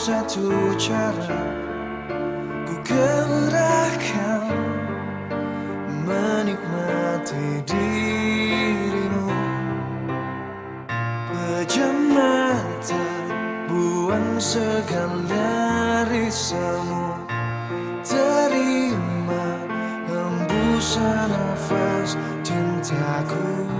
satu cara Ku gerakkan Menikmati dirimu. Pejam mata Buang segala risamu Terima hembusan nafas cintaku.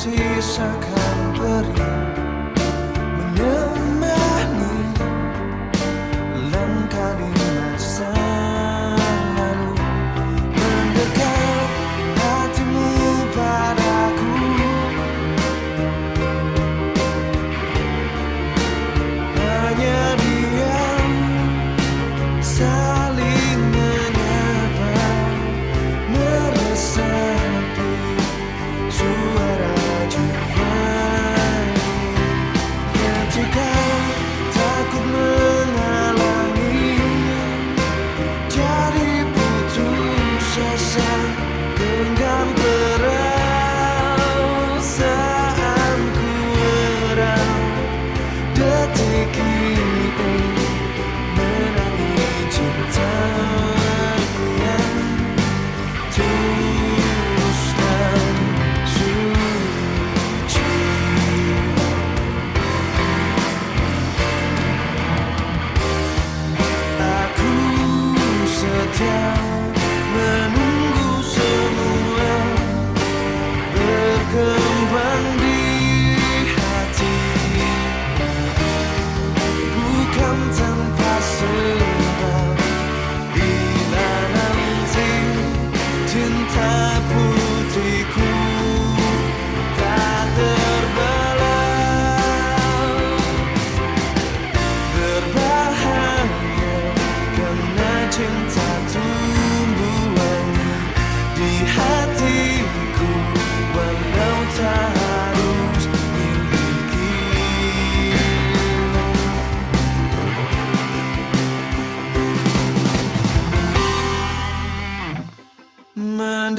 sisakan perih. 天。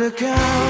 undercover